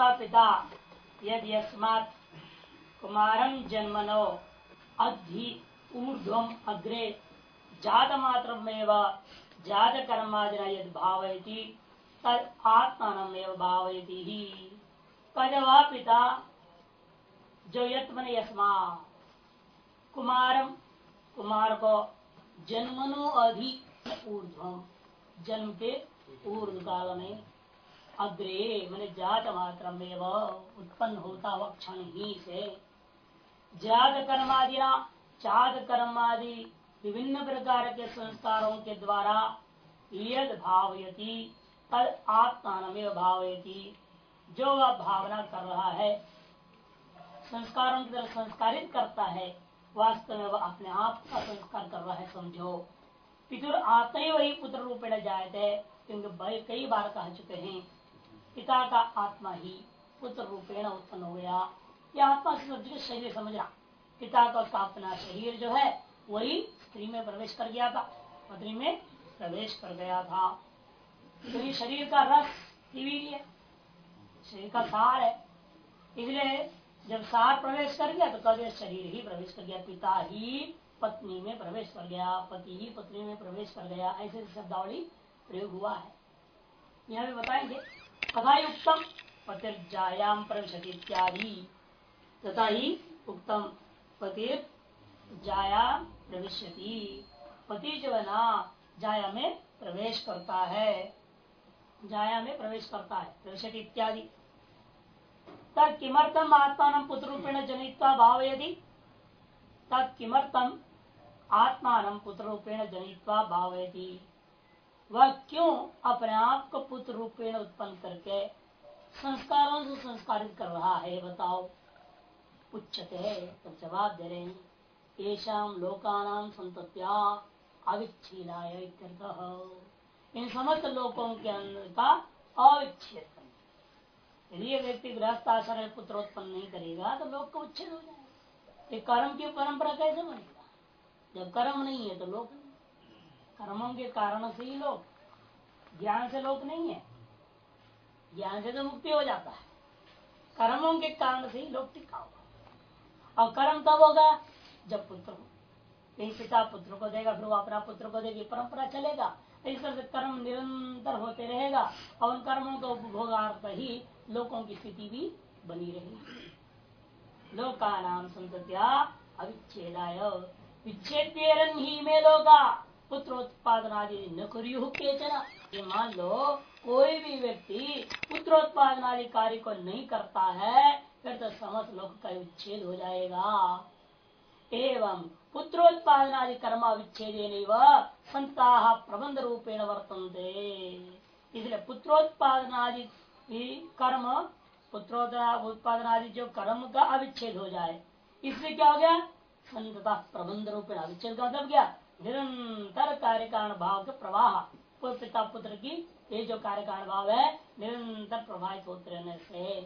स पिता यद यस्मात् कुमारम जन्मनो अधि ऊर्ध्वम अग्रे जात मात्रमेव जात कर्मादिना यद भावयति, तद आत्मान भावयति ही। कद पिता जो यत मन यस्मा कुमारम कुमार को जन्मनो अधिक ऊर्ध्वम जन्म के पूर्व काल में अग्रे मैंने जात मात्र में उत्पन्न होता हुआ क्षण ही से जात कर्मादिना जात कर्मादि विभिन्न प्रकार के संस्कारों के द्वारा यद भावयति, तद आत्मान भावयति। जो वह भावना कर रहा है, संस्कारों की तरह संस्कारित करता है, वास्तव में वह अपने आप का संस्कार कर रहा है, समझो। पितुर आते ही वही पुत्र रूपेण जायते, क्योंकि कई बार कह चुके हैं। पिता का आत्मा ही पुत्र रूपेण उत्पन्न हो गया यह आत्मा शरीर समझना। पिता का उसका अपना शरीर जो है, वही स्त्री में प्रवेश कर गया था, पत्नी में प्रवेश कर गया था। तो शरीर का रस है शरीर का सार है। इसलिए जब सार प्रवेश कर गया तो कभी शरीर ही प्रवेश कर गया। पिता ही पत्नी में प्रवेश कर गया, पति ही पत्नी में प्रवेश कर गया। ऐसे शब्दावली प्रयोग हुआ है। यह भी बताएँगे। तथा उत्तम पतिर्जायाम प्रविशति इत्यादि तथा ही उत्तम पतिर जाया प्रविशति। पति जो है ना जाया में प्रवेश करता है। जाया में प्रवेश करता है प्रविशति इत्यादि तद किमर्थम आत्मा पुत्र रूपेण जनित्वा भाव यदि तद किमर्थम आत्मान पुत्र रूपेण जनित्वा भाव यदि वह क्यों अपने आप को पुत्र रूपेण उत्पन्न करके संस्कारों से संस्कारित कर रहा है, बताओ। उच्चते है तो जवाब दे रहे हैं येषाम लोकानाम संतत्या इन समस्त लोगों के अंदर का अविच्छेद यदि ये व्यक्ति गृहस्थ आश्रय पुत्र उत्पन्न नहीं करेगा तो लोग का उच्छेद हो जाएगा। ये कर्म की परंपरा कैसे बनेगा? जब कर्म नहीं है तो लोग कर्मों के कारण से ही लोग। ज्ञान से लोग नहीं है। ज्ञान से तो मुक्ति हो जाता है। कर्मों के कारण से ही लोग टिका होगा और कर्म तब होगा जब पुत्र हो। कहीं पिता पुत्र को देगा, फिर वो अपना पुत्र को देगी, परंपरा चलेगा। इस तरह से कर्म निरंतर होते रहेगा और उन कर्मों का उपभोगार्थ ही लोगों की स्थिति भी बनी रहेगी। लोका नाम संतत्या अविच्छेदाय। विच्छेद ही में लोगा पुत्रोत्पादन आदि न कुरु केचना। मान लो, कोई भी व्यक्ति पुत्रोत्पादन आदि कार्य को नहीं करता है, फिर तो समस्त लोक का विच्छेद हो जाएगा। एवं पुत्रोत्पादन आदि कर्म विच्छेद संता प्रबंध रूपेण वर्तनते। इसलिए पुत्रोत्पादन आदि कर्म उत्पादन आदि जो कर्म का अविच्छेद हो जाए इसलिए क्या हो गया? संतता प्रबंध रूपेण अविच्छेद का मतलब क्या? निरंतर कार्य कारण भाव के प्रवाह पिता पुत्र की ये जो कार्य कारण भाव है निरंतर प्रभावित होते रहने से।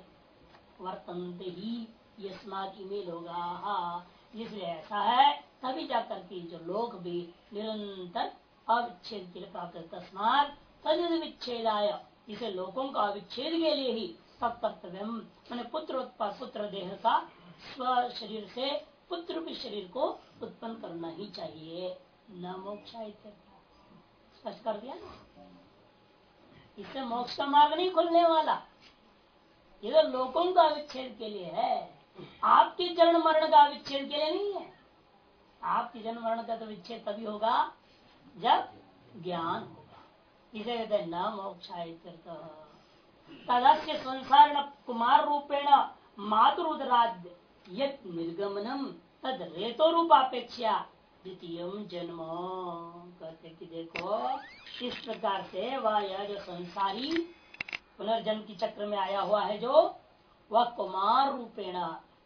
वर्तनते ही यस्मात ईमेल होगा इसलिए ऐसा है, तभी जाकर के जो लोग भी निरंतर अविच्छेद के लिए प्राप्त तस्मात तद विच्छेदाय इसे लोगों का अविच्छेद के लिए ही सब कर्तव्य मैंने पुत्र उत्पाद पुत्र देह का स्व, शरीर से पुत्र भी शरीर को उत्पन्न करना ही चाहिए। न मोक्ष स्पष्ट कर दिया इससे मोक्ष का मार्ग नहीं खुलने वाला। ये तो लोगों का विच्छेद के लिए है। आपके जन्म मरण का विच्छेद के लिए नहीं है। आपके जन्म मरण का तो विच्छेद तभी होगा जब ज्ञान होगा। इसे न मोक्ष तदस्य संसार कुमार रूपेण मातुरुदराद्य यद निर्गमनम तद रेतो रूपापेक्षा द्वितीय जन्म कहते कि देखो इस प्रकार से वह यह जो संसारी पुनर्जन्म की चक्र में आया हुआ है जो, वह कुमार रूपेण,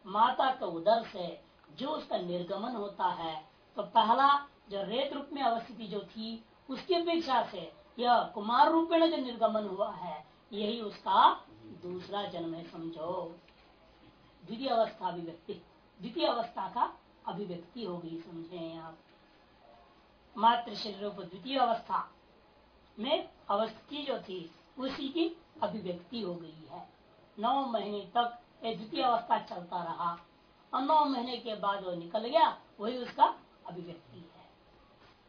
माता के उदर से जो उसका निर्गमन होता है तो पहला जो रेत रूप में अवस्थिति जो थी, उसकी अपेक्षा से यह कुमार रूपेण जो निर्गमन हुआ है, यही उसका दूसरा जन्म है, समझो। द्वितीय अवस्था अभिव्यक्ति। द्वितीय अवस्था का अभिव्यक्ति हो गई, समझे आप? मातृ शरीर द्वितीय अवस्था में अवस्थी जो थी, उसी की अभिव्यक्ति हो गई है। नौ महीने तक द्वितीय अवस्था चलता रहा और नौ महीने के बाद वो निकल गया, वही उसका अभिव्यक्ति है।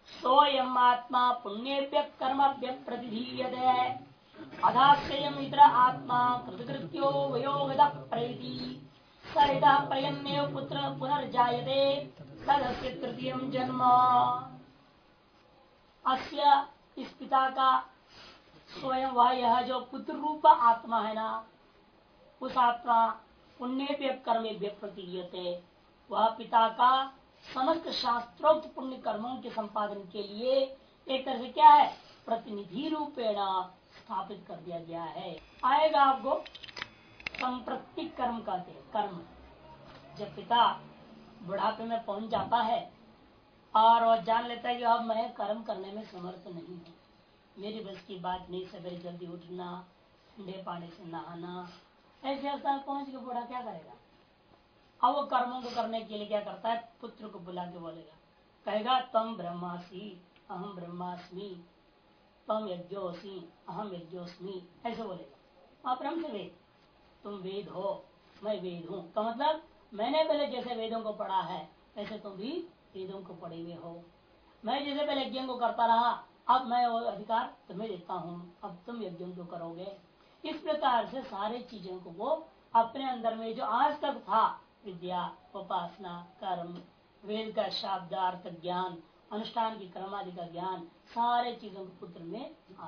सोयम आत्मा पुण्यभ्य कर्मभ्य प्रतिधीयत। अधाश्रयम इतर आत्मा कृतकृत्यो वयोगत प्रैति। सहिता प्रयन्मेव पुत्र पुनर्जायते। तदस्य तृतीय जन्म। अस्य इस पिता का स्वयं वह यह जो पुत्र रूप आत्मा है ना, उस आत्मा पुण्य कर्मे प्रतीयते वह पिता का समस्त शास्त्रोक्त पुण्य कर्मों के संपादन के लिए एक तरह से क्या है, प्रतिनिधि रूपेण स्थापित कर दिया गया है। आएगा आपको संप्रतिक कर्म कहते हैं, कर्म। जब पिता बुढ़ापे में पहुँच जाता है और वह जान लेता है कि अब मैं कर्म करने में समर्थ नहीं हूँ। मेरी बस की बात नहीं, सवेरे जल्दी उठना ठंडे पानी से नहाना, ऐसे अवस्था में पहुँच के बूढ़ा क्या करेगा? अब वो कर्मों को करने के लिए क्या करता है? पुत्र को बुला के बोलेगा। कहेगा, तम ब्रह्मासी अहम ब्रह्मास्मि, तम यज्ञोसी अहम यज्ञोस्मी। ऐसे बोलेगा। आप ब्रह्म से वेद तुम वेद हो, मैं वेद हूँ। का मतलब? मैंने पहले जैसे वेदों को पढ़ा है ऐसे तुम भी वेदों को पढ़े हुए हो। मैं जैसे पहले यज्ञ को करता रहा, अब मैं वो अधिकार तुम्हें देता हूँ। अब तुम यज्ञ को करोगे। इस प्रकार से सारे चीज़ों को वो अपने अंदर में जो आज तक था, विद्या, उपासना, कर्म, वेद का शाब्दार्थ, ज्ञान, अनुष्ठान की क्रमादि का ज्ञान, सारे चीज़ों को पुत्र में आ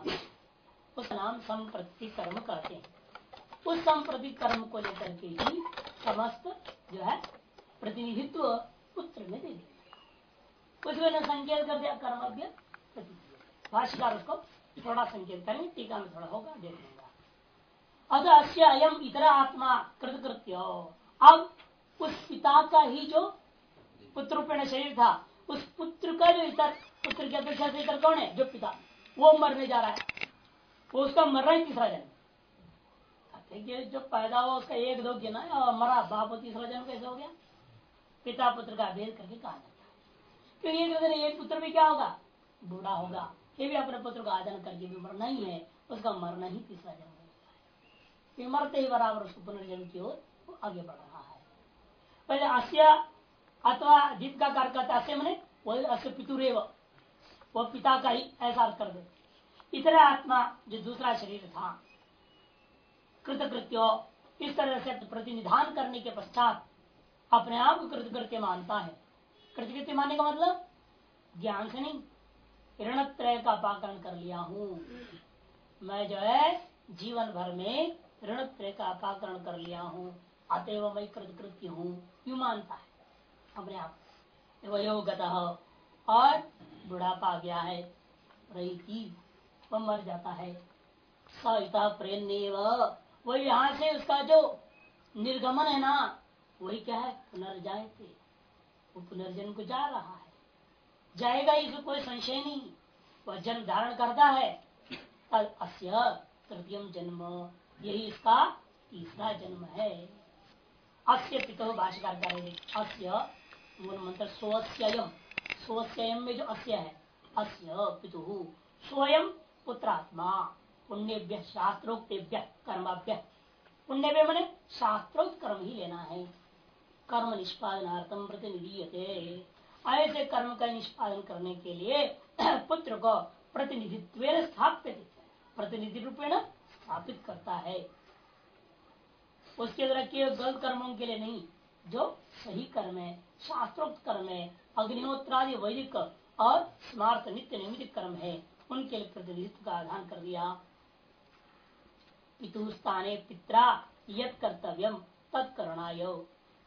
उस नाम संप्रति कर्म कहते हैं। उस संप्रति कर्म को लेकर के ही समस्त जो है प्रतिनिधित्व पुत्र में दे दिया उसमें संकेत कर दिया कर्मभ्य भाष्यकार उसको थोड़ा संकेत करेंगे, टीका में थोड़ा होगा, देख लेंगे। अतः अस्य अयम इतर आत्मा, कृतकृत्य। अब उस पिता का ही जो पुत्र शरीर था, उस पुत्र का जो इतर, पुत्र की अपेक्षा से इतर कौन है? जो पिता। वो मरने जा रहा है। वो उसका मर रहा है तीसरा जन्म। जो पैदा हुआ उसका एक दो गिना और मरा बाप तीसरा जन्म कैसे हो गया? पिता पुत्र का भेद करके कहा जाता है। क्योंकि एक दिन एक पुत्र भी क्या होगा? बूढ़ा होगा। ये भी अपने पुत्र का आदन करके भी मरना ही है, उसका मरना ही तीसरा जन्म होता है। मरते ही बराबर उसको पुनर्जन्म की ओर आगे बढ़ रहा है। पहले अस्य अथवा दीप का कार्य करता अस्य मैंने वही अस्य पितुरेव, वो पिता का ही ऐसा कर दे। इतर आत्मा जो दूसरा शरीर था कृतकृत्यो, इस तरह से प्रतिनिधान करने के पश्चात अपने आप को कृतकृत्य मानता है। कृतकृत्य मानने का मतलब? ज्ञान से नहीं। त्रय का पाकरण कर लिया हूँ। मैं जो है, जीवन भर में त्रय का पाकरण कर लिया हूँ। अतएव मैं कृतकृत्य हूँ। यू मानता है अपने आप वयोगत और बुढ़ापा गया है। रही वह मर जाता है। सहिता प्रेम वो यहाँ से उसका जो निर्गमन है ना, वही क्या है? पुनर्जायते। वो पुनर्जन्म को जा रहा है। जाएगा इसमें कोई संशय नहीं। वह जन्म धारण करता है। अस्य तृतीय जन्म। यही इसका तीसरा जन्म है। अस्य पिता भाषिकार करेंगे अस्य मूल मंत्र स्वस्यम स्वस्यम में जो अस्य है, अस्य पितु। स्वयं पुत्रात्मा। पुण्यभ्य शास्त्रोक्तेभ्य कर्माभ्य। पुण्य मैंने शास्त्रोक्त कर्म ही लेना है। कर्म निष्पादनार्थम प्रतिनिधि ऐसे कर्म का निष्पादन करने के लिए पुत्र को प्रतिनिधित्व स्थापित प्रतिनिधि रूपेण स्थापित करता है। उसके द्वारा केवल गलत कर्मों के लिए नहीं, जो सही कर्म है, शास्त्रोक्त कर्म है, अग्निहोत्रादि वैदिक और स्मार्थ नित्य नियमित कर्म है, उनके लिए प्रतिनिधित्व का आधान कर दिया। पितु स्थाने पिता यद कर्तव्यम तत्करणाय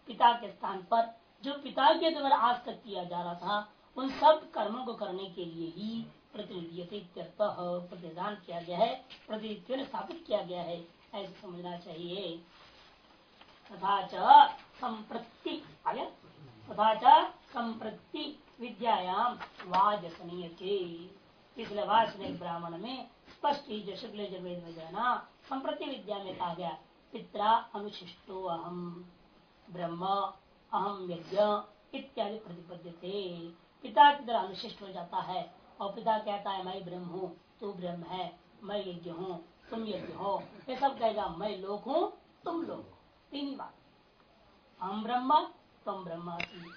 पिता के स्थान पर, जो पिता के द्वारा आज तक किया जा रहा था, उन सब कर्मों को करने के लिए ही प्रतिनिधि प्रतिदान किया गया है प्रतिनिधित्व स्थापित किया गया है, ऐसे समझना चाहिए। तथा संप्रति तथा संप्रति विद्यायाम वाजसनीय के पिछले वासनिक ब्राह्मण में स्पष्ट ही जो शुक्ल जवेद में जाना संप्रति विद्या में कहा गया पिता अनुशिष्टो अहम, ब्रह्म अहम यज्ञ इत्यादि प्रतिपद्य थे पिता की तरह अनुशिष्ट हो जाता है और पिता कहता है, मैं ब्रह्म हूँ, तू ब्रह्म है, मैं यज्ञ हूँ, तुम यज्ञ हो। ये सब कहेगा, मैं लोक हूँ, तुम लोग तीन ही बात। अहम ब्रह्म, तुम ब्रह्मासी।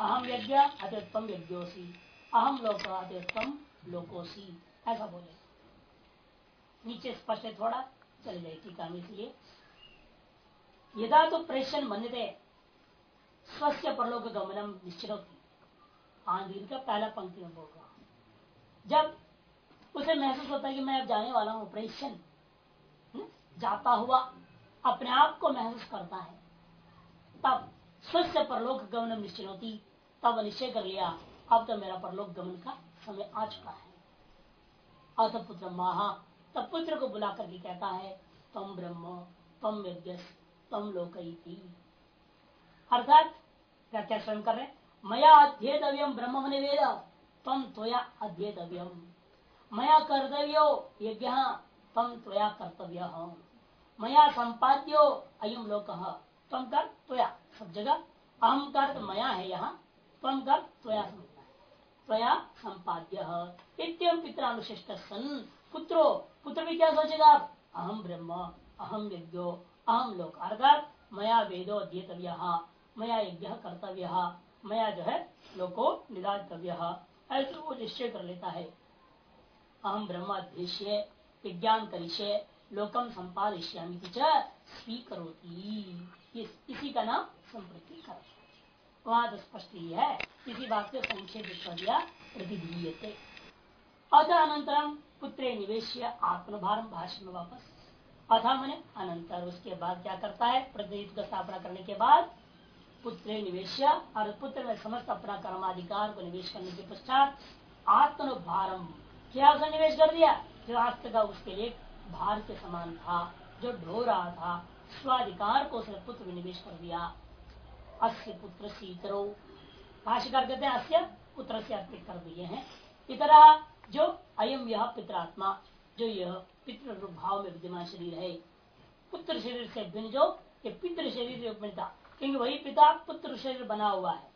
अहम यज्ञ अतः तम यज्ञोसी। अहम लोक अतः तम लोकोसी। ऐसा बोले। नीचे स्पष्ट है थोड़ा। चले जाए टीका में इसलिए। यदा तो प्रेषण मनते स्वस्थ परलोक गमनम निश्चित होती आंधीर का पहला पंक्ति में बोल रहा जब उसे महसूस होता है कि मैं अब जाने वाला हूँ प्रेषण हम्म, जाता हुआ अपने आप को महसूस करता है तब स्वस्थ परलोक गमन निश्चित होती तब निश्चय कर लिया अब तो मेरा परलोक गमन का समय आ चुका है। अथ पुत्र महा तब पुत्र को बुला करके कहता है, तम ब्रह्म, तम यज्ञ तम लोक अर्थात क्या स्वयं कर रहे मया अध्येतव्यम ब्रह्म निवेद तम त्वया अध्येतव्यम मया कर्तव्यो यज्ञ, तम त्वया कर्तव्य। मया संपाद्यो अयम लोक, तम कर त्वया सब जगह। अहम कर मया है यहाँ तम कर त्वया त्वया संपाद्य। इतम पितरानुशिष्ट सन। पुत्रो पुत्र भी क्या सोचेगा? आप अहम ब्रह्म अहम यज्ञो अहम लोक अर्थात मया वेदो अध्येतव्य, मया यज्ञ कर्तव्य, मया जो है लोको निदातव्य। ऐसे वो निश्चय कर लेता है। अहम ब्रह्माध्यक्ष विज्ञान करिष्य लोकम संपादिश्यामी स्वीकरोती। इसी का नाम संप्रति कर वहाँ तो स्पष्ट ही है। इसी बात को संक्षेप कर दिया प्रतिधीयते अतः अनंतरम पुत्रे निवेश आत्मभार भाषण में वापस। अथा मैंने अनंतर उसके बाद क्या करता है? प्रतिनिधित्व का स्थापना करने के बाद पुत्र निवेश और पुत्र में समस्त अपना कर्माधिकार को निवेश करने के पश्चात आत्मभारम क्या उसने निवेश कर दिया? जो आत्म का उसके लिए भार के समान था, जो ढो रहा था, स्वाधिकार को उसने पुत्र में निवेश कर दिया। अस्य पुत्र सीतरो भाष्यकार कहते हैं, अस्य पुत्र से अर्पित कर दिए हैं। इतरा जो अयम यह पितरात्मा, जो यह पितृ भाव में विद्यमान शरीर है। पुत्र शरीर से भिन्न जो, ये पितृ शरीर मिलता क्योंकि वही पिता पुत्र शरीर बना हुआ है।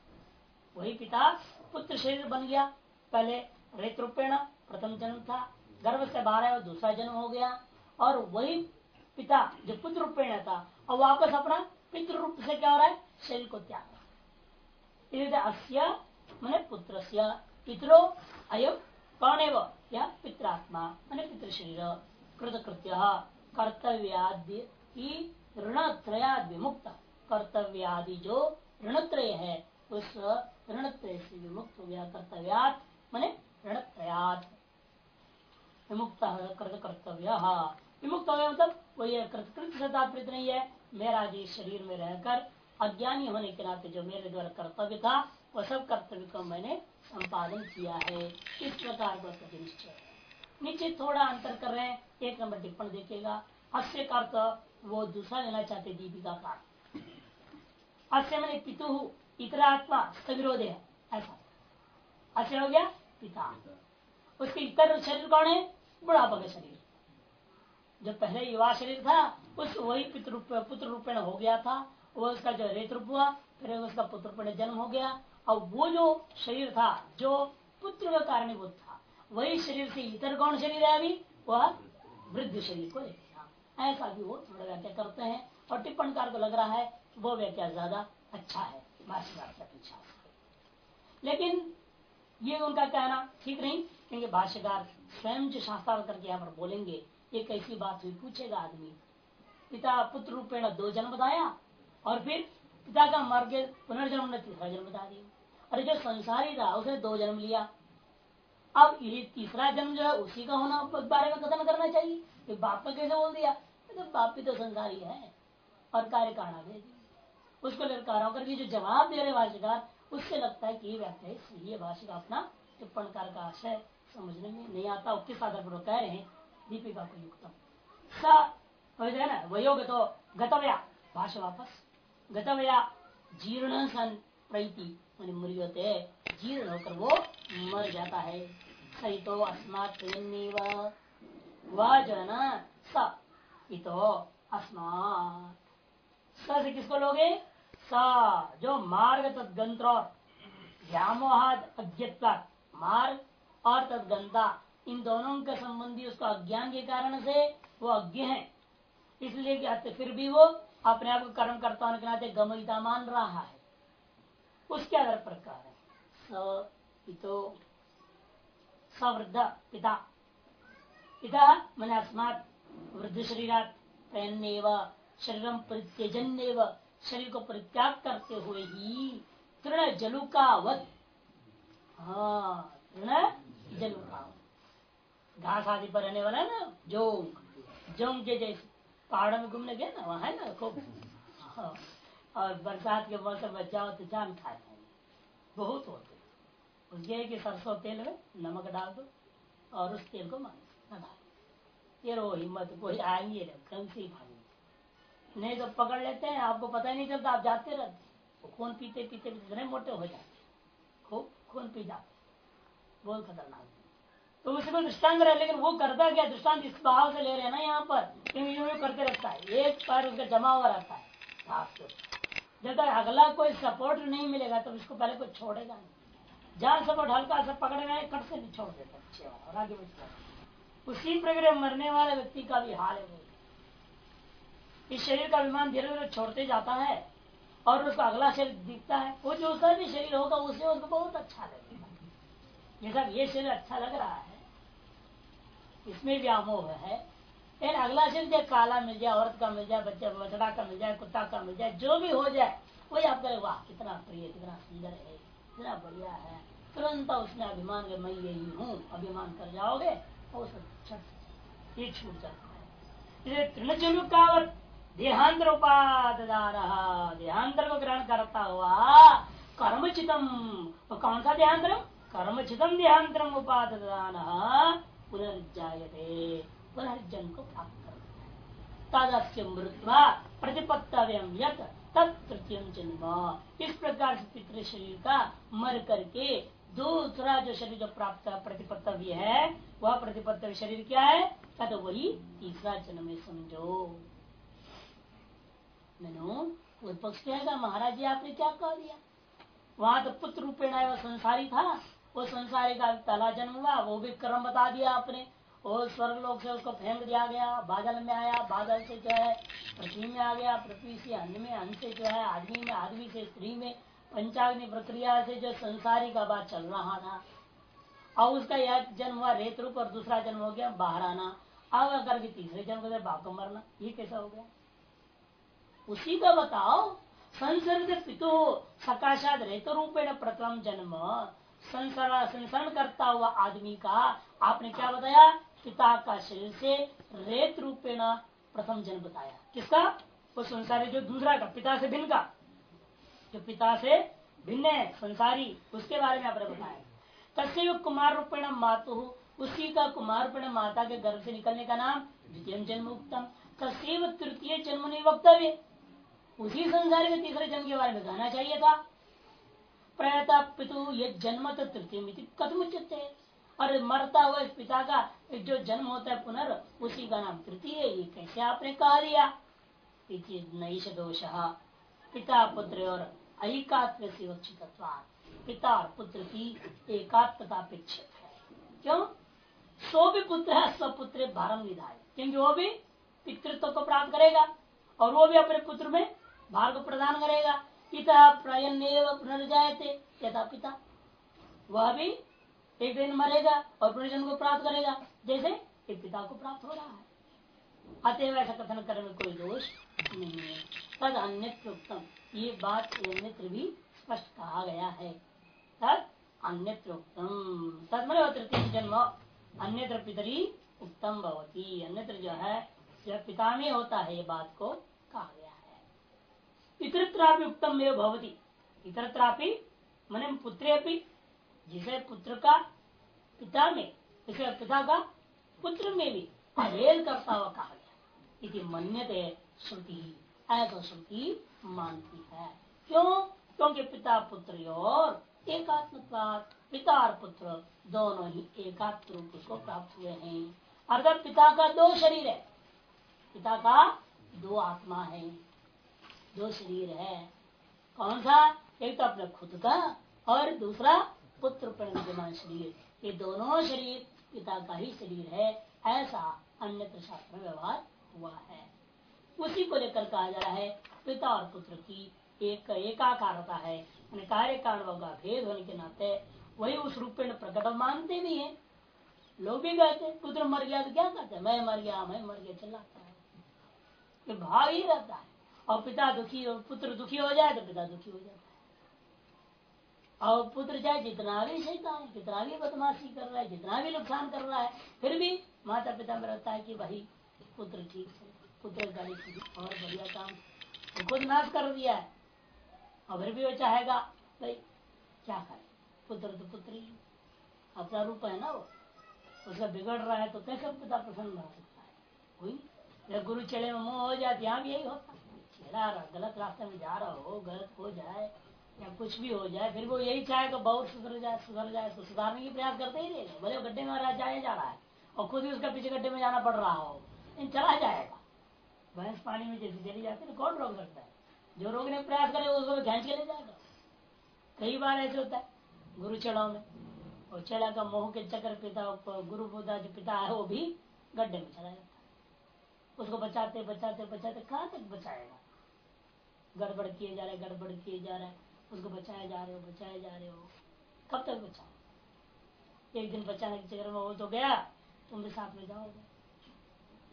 वही पिता पुत्र शरीर बन गया। पहले रेतरूपेण प्रथम जन्म था, गर्भ से बारह दूसरा जन्म हो गया। और वही पिता जो पुत्र रूपेण था और वापस अपना पितृ रूप से क्या हो रहा है? शरीर को त्याग अस्य, मैंने पुत्र पितरो अयम कौन है वो यह पित्रात्मा मैंने पितृ शरीर कृत कृत्य कर्तव्यादि ऋण त्रयाद विमुक्त कर्तव्यादि जो ऋणत्रय है। उस ऋणत्रय से विमुक्त हो गया कर्तव्यात, मैंने ऋणत्रयात। विमुक्त कर्तव्य विमुक्त हो गया मतलब वही कृतकृत से तात्पर्य नहीं है। मेरा जी शरीर में रहकर अज्ञानी होने के नाते जो मेरे द्वारा कर्तव्य था वह सब कर्तव्य को मैंने संपादन किया है। इस प्रकार का निश्चय नीचे थोड़ा अंतर कर रहे हैं। एक नंबर टिप्पण देखेगा अस्य का अर्थ वो दूसरा लेना चाहते दीपिका का। अस्य मैंने पितु, इतरा आत्मा, सविरोध है। ऐसा। अस्य हो गया पिता। उसके इतर शरीर कौन है? बुढ़ापा का शरीर। जो पहले युवा शरीर था, उस वही पितृ, पुत्र रूपेण हो गया था। वो उसका जो रेत रूप हुआ, फिर उसका पुत्र जन्म हो गया। और वो जो शरीर था, जो पुत्र का कारणीभूत था, वही शरीर से इतर कौन शरीर है अभी? वह वृद्ध शरीर को ऐसा भी वो थोड़ा व्याख्या करते हैं। और टिप्पणकार को लग रहा है वो व्याख्या ज़्यादा अच्छा है भाष्यकार अपेक्षा लेकिन ये उनका कहना ठीक नहीं, क्योंकि भाष्यकार स्वयं जो शास्त्र करके यहाँ पर बोलेंगे, ये कैसी बात हुई पूछेगा आदमी। पिता पुत्र रूपेण दो जन्म बताया, और फिर पिता का मर के पुनर्जन्म ने तीसरा जन्म बता दिया। और जो संसारी था उसने दो जन्म लिया। अब ये तीसरा जन्म जो है, उसी का होना बारे में कथन करना चाहिए। कि बाप का कैसे बोल दिया? तो बाप भी तो संसारी है और कार्य कारण दे उसको लड़का कर जो जवाब दे रहे भाषिकार उससे लगता है कि ये व्याख्या सही है। भाषिका अपना टिप्पणकार का आशय समझने में नहीं आता। किस आधार पर कह रहे हैं, दीपिका को युक्तम। स ना? वयोग तो गतव्या। भाषा वापस। गतव्या जीर्ण सन, प्रति। मृगते जीर्ण होकर वो मर जाता है। सही तो अस्मात सो अस्मात। से किसको लोगे? स, जो मार्ग तदगंत्र मार्ग और तदगंता, इन दोनों के संबंधी उसका अज्ञान के कारण से वो अज्ञ है। इसलिए फिर भी वो अपने आप को कर्म करता होने के नाते गमिता मान रहा है। उसके आधार पर प्रकार है। स सवृद्ध पिता। पिता मैंने अस्मात वृद्ध शरीरात पहनने व शरीरम परित्यजन शरीर को परित्याग करते हुए ही तृण जलुकावत। हाँ तृण जलुकावत। घास आदि पर रहने वाला है ना, जोंग। जोंग के जैसे पहाड़ों में घूमने गए ना, वहाँ है ना, खूब। हाँ। और बरसात के मौसम में जाओ तो जान हैं। बहुत होते उसके कि सरसों तेल में नमक डाल दो और उस तेल को मालिश न डालो ये रो हिम्मत, कोई आएँगे कल से भागेंगे नहीं तो पकड़ लेते हैं, आपको पता ही नहीं चलता, आप जाते रहते खून पीते पीते पीते इतने मोटे हो जाते खूब खून पी जाते बहुत खतरनाक तो उसमें दृष्टांत रहे, लेकिन वो करता क्या? दृष्टांत इस भाव से ले रहे हैं ना यहाँ पर क्योंकि यूँ करते रहता है। एक पैर उसका जमा हुआ रहता है। जब तक अगला कोई सपोर्ट नहीं मिलेगा तो उसको पहले कोई छोड़ेगा नहीं। जहाँ सपोर्ट हल्का सा पकड़ेगा कट से नहीं छोड़ देता अच्छे और आगे बढ़ उसी प्रकार मरने वाले व्यक्ति का भी हाल है इस शरीर का विमान धीरे धीरे छोड़ते जाता है और उसको अगला शरीर दिखता है। वो जो उसका भी शरीर होगा, उसे उसको बहुत अच्छा लगेगा। जैसा ये शरीर अच्छा लग रहा है। इसमें भी अमोह है। लेकिन अगला शरीर चाहे काला मिल जाए, औरत का मिल जाए, बच्चा, बछड़ा का मिल जाए, कुत्ता का मिल जाए, जो भी हो जाए, वही आप करें वाह, कितना प्रिय, कितना सुंदर है, कितना बढ़िया है। तुरंत उसने अभिमान मैं यही हूँ, अभिमान कर जाओगे, और ये छूट जाता है। तृणचुलुकावत देहांतर उपादान देहांतर को ग्रहण करता हुआ, कर्मचितम तो कौन सा देहांतरम? कर्मचितम देहांतरम उपादान पुनर्जायते। पुनर्जन्म को प्राप्त करता है। प्रतिपत्तव्यम यत तृतीय जन्म। इस प्रकार से पितृ शरीर का मर करके दूसरा जो शरीर जो प्राप्त प्रतिपत्तव्य है, वह प्रतिपत्तव्य शरीर क्या है? तद वही तीसरा जन्म समझो। मैनो पक्ष कहेगा महाराज जी, आपने क्या कह दिया? वहाँ तो पुत्र रूपेण संसारी था। वो संसारी का पहला जन्म हुआ, वो भी कर्म बता दिया आपने। वो स्वर्ग लोग से उसको फेंक दिया गया। बादल में आया, बादल से जो है पृथ्वी में आ गया। पृथ्वी से अन्न में अन्न से जो है आदमी में, आदमी से स्त्री में, पंचाग्नि प्रक्रिया से जो संसारी का बात चल रहा था। और उसका एक जन्म हुआ रेत रूप और दूसरा जन्म हो गया बाहर आना अब अगर के तीसरे जन्म को बाप को मरना, ये कैसा हो गया? उसी का बताओ, संसर्ग पितु सकाशात रेत रूपेण प्रथम जन्म। संसार संसरण करता हुआ आदमी का आपने क्या बताया? पिता का शरीर से रेत रूपेण प्रथम जन्म बताया। किसका? वो संसारी, जो दूसरा का, पिता से भिन्न का। जो पिता से भिन्न है, संसारी, उसके बारे में आपने बताया। तस्वीर कुमार रूपेण मातु, उसी का कुमार रूपेण माता के गर्भ से निकलने का नाम द्वितीय जन्म उत्तम तस्वीर तृतीय जन्म नहीं वक्तव्य। उसी संसारी के तीसरे जन्म के बारे में कहना चाहिए था। प्रयता पितु ये जन्म तो तृतीय कथम उचित है और मरता हुआ इस पिता का जो जन्म होता है पुनर्, उसी का नाम तृतीय ये कैसे आपने कहा दिया नईश दोष। पिता, पुत्र और ऐकात्म से पिता और पुत्र की एकात्मता अपेक्षित है। क्यों? सो भी पुत्र है स्वपुत्र भारम विधाय क्योंकि वो भी पितृत्व को प्राप्त करेगा और वो भी अपने पुत्र में भार को प्रदान करेगा। पिता प्रयन पुनर्जाते यथा पिता। वह भी एक दिन मरेगा और पुनर्जन्म को प्राप्त करेगा। जैसे एक पिता को प्राप्त हो रहा है। अतएव ऐसा कथन करने में कोई दोष नहीं है। तद अन्यत्र उत्तम ये बात अन्यत्र भी स्पष्ट कहा गया है। तद अन्यत्र उत्तम तद मैंने तृतीय जन्म अन्यत्र पितरी उत्तम भवती। अन्यत्र जो है यह पिता में होता है, ये बात को कहा गया है। इतरत्रापि उत्तम में भवती। इतरत्रापि मन पुत्रे जिसे पुत्र का पिता में इसे पिता का पुत्र में भी अभेद करता हुआ कहा गया इति मन्यते श्रुति। ऐसा श्रुति मानती है। क्यों? क्योंकि पिता पुत्र और एकात्मत्वाद, पिता और पुत्र दोनों ही एकात्म रूप को प्राप्त हुए हैं। अर्थात पिता का दो शरीर है। पिता का दो आत्मा है। दो शरीर है। कौन सा? एक तो अपने खुद का और दूसरा पुत्र परिणमान शरीर। ये दोनों शरीर, पिता का ही शरीर है। ऐसा अन्य शास्त्र में व्यवहार हुआ है। उसी को लेकर कहा जा रहा है, पिता और पुत्र की एक एकाकारता है। कार्य कारण का भेद होने के नाते वही उस रूप में प्रकट मानते भी है। लोग भी कहते पुत्र मर गया तो क्या कहते मैं मर गया, मैं मर गया चलाता है। ये भाव ही रहता है। और पिता दुखी और पुत्र दुखी हो जाए तो पिता दुखी हो जाता है। और पुत्र चाहे जितना भी शैतान कितना भी बदमाशी कर रहा है, जितना भी नुकसान कर रहा है, फिर भी माता पिता में रहता है कि भाई, पुत्र ठीक है, पुत्र और बढ़िया काम खुद नाश कर दिया है, और फिर भी वो चाहेगा, भाई, क्या करे? पुत्र तो पुत्र ही अपना रूप है ना वो। उसका बिगड़ रहा है तो कैसे पिता प्रसन्न रह सकता है? कोई गुरु चले में मुँह हो जाए यहाँ भी यही होता चेहरा गलत रास्ते में जा रहा हो, गलत हो जाए या कुछ भी हो जाए, फिर वो यही चाहे तो बहुत सुधर जाए सुधर जाए तो सुधारने की प्रयास करते ही रहेगा भले गड्ढे में जाए जा रहा है और खुद ही उसका पीछे गड्ढे में जाना पड़ रहा हो, लेकिन चला जाएगा। भैंस पानी में जैसे चली जाती है तो कौन रोक सकता है? जो रोकने प्रयास करेगा उसको खींच के ले जाएगा। कई बार ऐसे होता है, गुरु चढ़ाव में, और चढ़ा का मोह के चक्र पिता, गुरु बुद्धा जो पिता है, वो भी गड्ढे में चला जाता है। उसको बचाते बचाते बचाते, कहाँ तक बचाएगा? गड़बड़ किए जा रहे, गड़बड़ किए जा रहे। उसको बचाए जा रहे हो, बचाए जा रहे हो। कब तक बचाओ? एक दिन बचाने के चक्कर में तो गया, तुम भी साथ में जाओगे।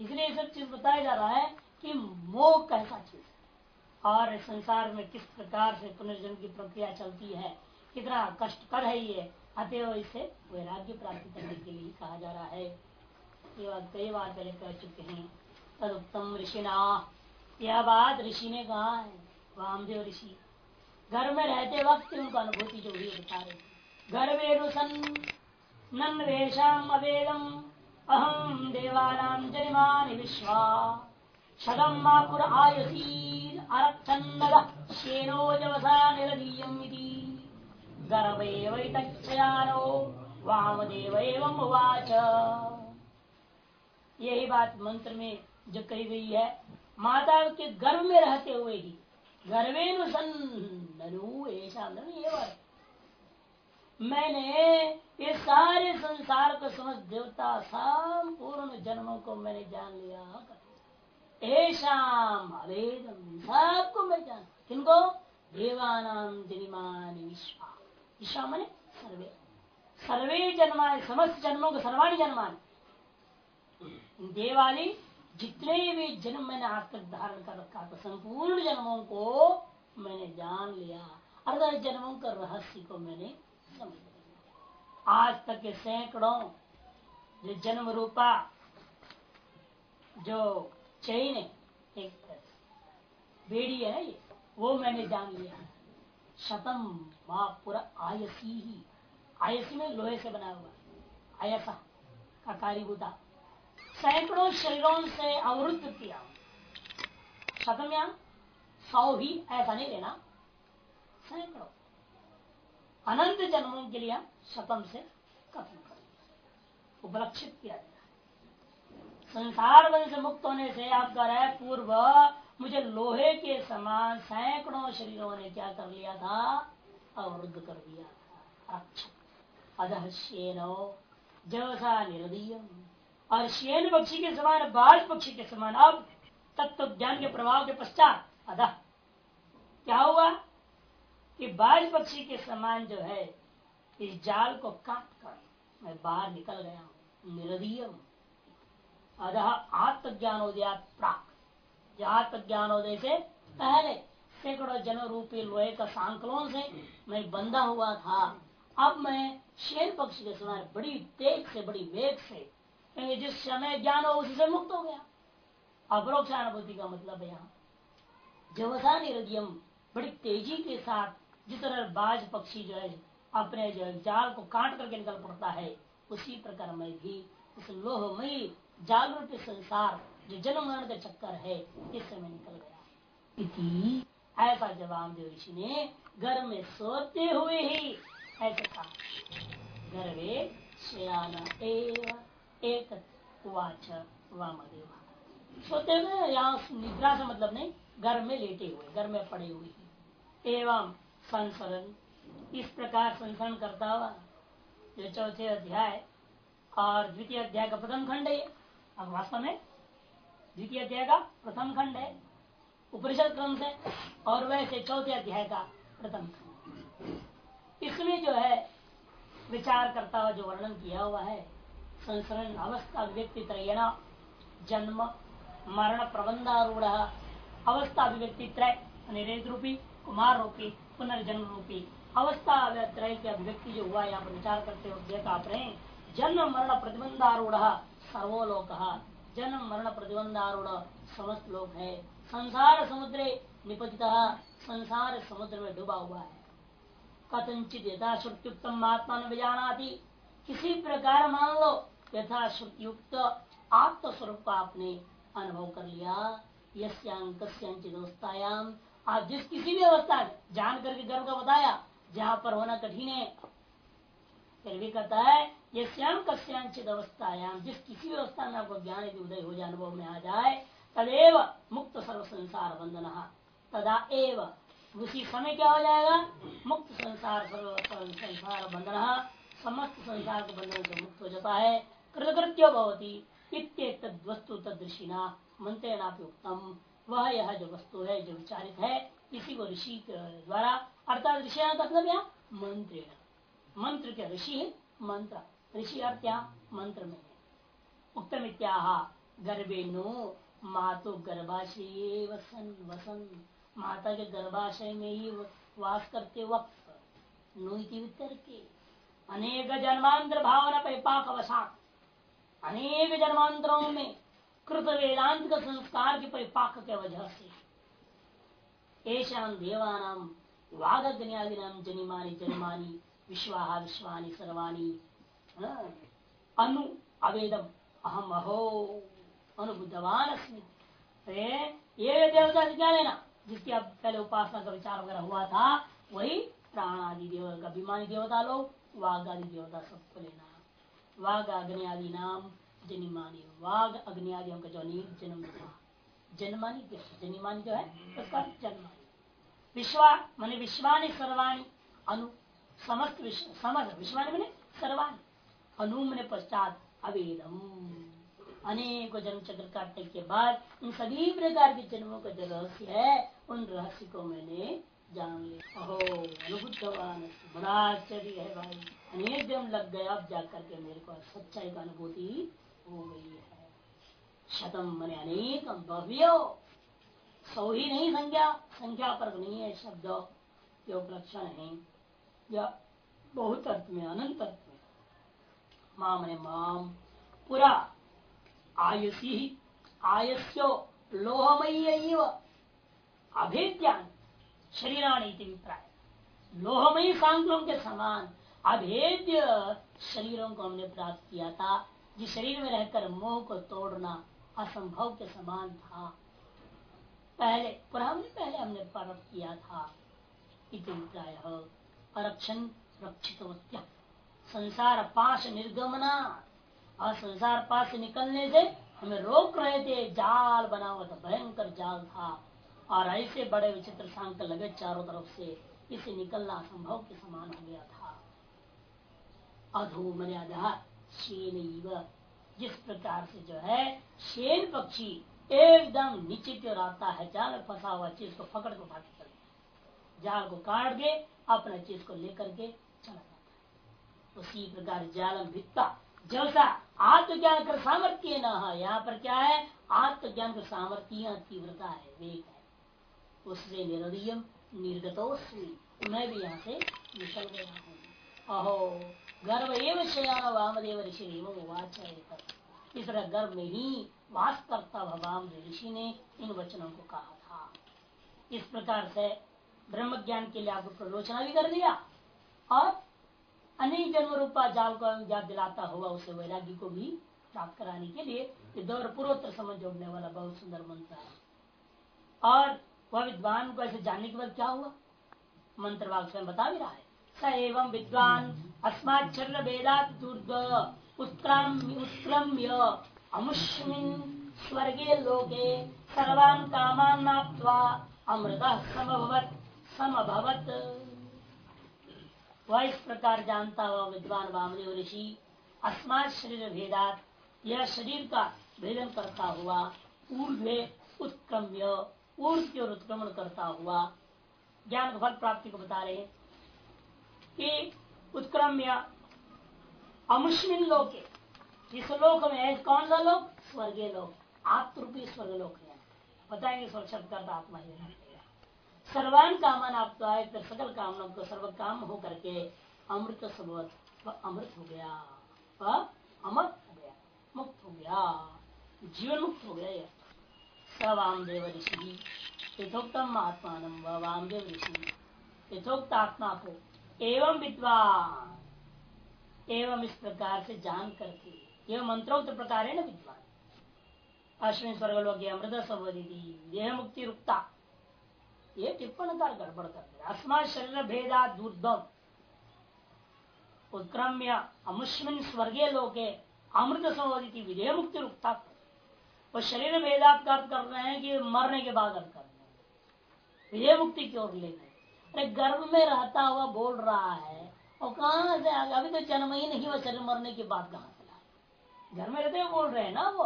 इसलिए सब चीज़ बताया जा रहा है कि मोह कैसा चीज़ है? और संसार में किस प्रकार से पुनर्जन्म की प्रक्रिया चलती है? कितना कष्ट कर है ये? अतएव इसे वैराग्य प्राप्त करने के लिए कहा जा रहा है। ये बात कई बार पहले कह चुके हैं। तदुत्तम ऋषिना यह बात ऋषि ने कहा है। वामदेव ऋषि। घर में रहते वक्त उनको अनुभूति जो हुई बता रहे घर वेरुसन नन वेशम अवेदम अहम देवानाम जनिमान विश्वा। शतम मापुर उवाच। यही बात मंत्र में जो कही गई है, माता के गर्भ में रहते हुए ही मैंने ये सारे संसार को समझ देवता संपूर्ण जन्मों को मैंने जान लिया। ऐसा अवेदम, सबको मैं जान किनको? देवानाम जनिमान ईशा। मने सर्वे। सर्वे जन्माए समस्त जन्मों को सर्वाणी जन्मान। देवाली जितने भी जन्म मैंने आज तक धारण कर रखा था संपूर्ण जन्मों को मैंने जान लिया। अर्थात जन्मों का रहस्य को मैंने समझ लिया। आज तक के सैकड़ों जो जन्म रूपा, जो चैन है, एक बेड़ी है ये, वो मैंने जान लिया। शतम वहाँ पूरा आयसी ही। आयसी में लोहे से बना हुआ आयसा का कारीभूता सैकड़ों शरीरों से अवरुद्ध किया शतम या? सौ ही ऐसा नहीं लेना। सैकड़ों। अनंत जन्मों के लिए शतम से कथन कर उपलक्षित किया गया। संसार बल से मुक्त होने से आप कह रहे पूर्व, मुझे लोहे के समान सैकड़ों शरीरों ने क्या कर लिया था? अवरुद्ध कर दिया था। अच्छा अधः शेनो जसा निरदीय और शेन पक्षी के समान, बाज पक्षी के समान। अब तत्व ज्ञान के प्रभाव के पश्चात, अधः। क्या हुआ? कि बाज पक्षी के समान जो है, इस जाल को काट कर मैं बाहर निकल गया हूँ। निरदीय अधः, आत्मज्ञानोदया प्राप्त आत्मज्ञानोदय से पहले सैकड़ों जन रूपी लोहे का सांकलों से मैं बंधा हुआ था। अब मैं शेर पक्षी के समान, बड़ी तेज से, बड़ी वेग से जिस समय ज्ञान हो, उसी से मुक्त हो गया। अपरोक्ष अनुभूति का मतलब है यहाँ। जवसा निरदियम बड़ी तेज़ी के साथ जिस तरह बाज पक्षी जो है, अपने जो जाल को काट करके निकल पड़ता है, उसी प्रकार में भी उस लोहमयी जाल रूपी संसार जो जन्म मरण का चक्कर है, इस समय निकल गया। ऐसा जवाब देव ऋषि ने घर में सोते हुए ही ऐसा कहा। गर्भे शयाना एक वाच वामदेव। सोते हुए यहाँ निद्रा से मतलब नहीं, घर में लेटे हुए, घर में पड़े हुए एवं संसरण इस प्रकार संसरण करता हुआ, जो चौथे अध्याय और द्वितीय अध्याय का प्रथम खंड है, अब वास्तव में द्वितीय अध्याय का प्रथम खंड है, उपनिषद क्रम से और वैसे चौथे अध्याय का प्रथम खंड। इसमें जो है, विचार करता हुआ, जो वर्णन किया हुआ है संसरण अवस्था व्यक्ति त्रयण जन्म, मरण प्रबंधारूढ़ अवस्था अभिव्यक्ति त्रय निरेद रूपी कुमार रूपी पुनर्जन्म रूपी अवस्था त्रय की अभिव्यक्ति जो हुआ, यहाँ पर विचार करते हो देखा आप रहे जन्म, मरण प्रतिबंधारूढ़ सर्वोलोक। जन्म, मरण प्रतिबंधारूढ़ समस्त लोक है। संसार समुद्र निपतित, संसार समुद्र में डूबा हुआ है। कथनचित यथा श्रुतियुक्तम आत्मा जाना किसी प्रकार मान लो यथा श्रुतियुक्त आत्मस्वरूप का आपने अनुभव कर लिया यस्यांकस्यांचित आप जिस किसी भी अवस्था जान करके गर्व का बताया, जहाँ पर होना कठिन है, फिर भी कहता है ये श्याम कस्यांचित अवस्थायाम जिस किसी भी अवस्था में आपको ज्ञान यदि उदय हो जाए, अनुभव में आ जाए, तदेव मुक्त सर्व संसार बंधन तदा एव उसी समय क्या हो जाएगा? मुक्त संसार, सर्व संसार बंधन समस्त संसार के बंधन से मुक्त हो जाता है। कृतकृत्यो भवती वस्तु तदृशिना मंत्रेणापि उत्तम वह यह जो वस्तु है, जो विचारित है इसी को ऋषि द्वारा, अर्थात ऋषि मतलब यहाँ मंत्र मंत्र के ऋषि है? मंत्र ऋषि अर्थ यहाँ मंत्र में है। उत्तम इत्याह गर्भे नो मातो गर्भाशय वसन वसन। माता के गर्भाशय में ही वास करते वक्त नुति के अनेक जन्मांतर भावना परिपाक वसात अनेक जन्मांतरों में कृत वेदांत का संस्कार के परिपाक के वजह से। ऐसा देवानाम वागज्ञादि नाम जनिमानी जनिमानी विश्वाहा विश्वानी सर्वाणी। अनु अवेदम अहम अहो अनुभुतवान ये देवता से क्या लेना जिसकी अब पहले उपासना का विचार वगैरह हुआ था, वही प्राण आदि देवता अभिमानी देवता लोग वाघ आदि देवता सबको लेना वाघ अग्नि आदि नाम जनिमानी। वाघ अग्नि आदि का जो जन्म जन्मानी जनिमानी जो है, उसका जन्मानी। विश्वा, मान विश्वानी सर्वाणी। अनु, समस्त विश्व समस्त विश्वानी मैंने सर्वाणी। अनु मैंने पश्चात अवेदम अनेक जन्म चक्र काटने के बाद इन सभी प्रकार के जन्मों का जो रहस्य है, उन रहस्य को मैंने जान लिया अहो अनुभूतवान बड़ा आश्चर्य है भाई। अनेक जन्म लग गए अब जाकर के मेरे को। सच्चाई का अनुभूति हो गई है। शतम मैंने अनेक भव्य। सौ ही नहीं संख्या संख्या पर नहीं है शब्द। जो उपलक्षण है। या बहुत अर्थ में, अनंत अर्थ में। माम ने माम, पूरा। आयुषी आयस्यो लोहमयी अभेद्यान शरीराणी अभिप्राय। लोहमयी सांगों के समान अभेद्य शरीरों को हमने प्राप्त किया था, जिस शरीर में रहकर मोह को तोड़ना असंभव के समान था। पहले, पुराने पहले हमने प्राप्त किया था। अभिप्राय। अरक्षण रक्षित संसार पाश निर्गमना और संसार पास निकलने से हमें रोक रहे थे, जाल बना हुआ था भयंकर जाल था। और ऐसे बड़े विचित्र सांक लगे चारों तरफ़ से इसे निकलना असंभव के समान हो गया था। अधो शेन जिस प्रकार से जो है शेन पक्षी एकदम नीचे की ओर आता है, जाल फंसा हुआ चीज़ को पकड़ को भाग चले जाल को काट के अपने चीज़ को लेकर के चला जाता है। उसी प्रकार जालम भित्ता, जैसा आत्मज्ञान कर सामर्थ्य न यहाँ पर क्या है? आत्मज्ञान का सामर्थ्य तीव्रता है, वेग उससे निरदीयम निर्गतोस्मी मैं भी यहाँ से निकल गया हूँ। अहो गर्भ एवं शयान वामदेव ऋषि इस तरह गर्भ में ही वास करता भगवान ऋषि ने इन वचनों को कहा था। इस प्रकार से ब्रह्म ज्ञान के लिए आपको प्रलोचना भी कर दिया। और अनेक जन्म रूपा जाल को याद दिलाता हुआ उसे वैराग्य को भी प्राप्त कराने के लिए दौर पूर्वोत्तर समझ जोड़ने वाला बहुत सुंदर मंत्र है। और वह विद्वान को ऐसे जानने के बाद क्या हुआ? मंत्र वाक स्वयं बता भी रहा है। स एवं विद्वान अस्माचर वेदात उत्क्रम्य। अमुष्मिन स्वर्गे लोके सर्वान कामान अमृत समभवत समभवत। वह इस प्रकार जानता हुआ विद्वान वामदेव ऋषि, अस्मात शरीर भेदात यह शरीर का भेदन करता हुआ ऊर्ध्वे उत्क्रम्य। ऊर्ध की ओर उत्क्रमण करता हुआ। ज्ञान फल प्राप्ति को बता रहे कि उत्क्रम्य अमुष्मिन लोक इस लोक में है कौन सा लोक? स्वर्गीय लोक। आत्मरूपी स्वर्ग लोक है। बताएँगे स्वर्ग शब्द आत्मा ही सर्वान कामन आप तो आए, फिर सकल कामनों को सर्व काम हो करके अमृत सबवत अमृत हो गया। अमर हो गया। मुक्त हो गया। जीवन मुक्त हो गया यह। वामदेव ऋषि यथोक्तम आत्मा वामदेव ऋषि यथोक्त आत्मा को एवं विद्वान एवं इस प्रकार से जान करके। यह मंत्रोक्त प्रकार है ना विद्वान? अश्विन स्वर्गलोक अमृत संवदी देह मुक्ति रुकता। ये टिप्पणकार गड़बड़ कर दिया। अस्मा शरीर भेदा दूर्धम उत्क्रम्य अमुष्मिन स्वर्गीय लोके अमृत संवदित। विधेय मुक्ति रुकता। वो शरीर भेदात अर्थ कर रहे हैं कि मरने के बाद अर्थ कर रहे हैं। विधेय मुक्ति की ओर ले गए। अरे गर्भ में रहता हुआ बोल रहा है, और कहा से अभी तो जन्म ही नहीं हुआ, शरीर मरने के बाद कहा से घर में रहते हुए बोल रहे हैं ना वो।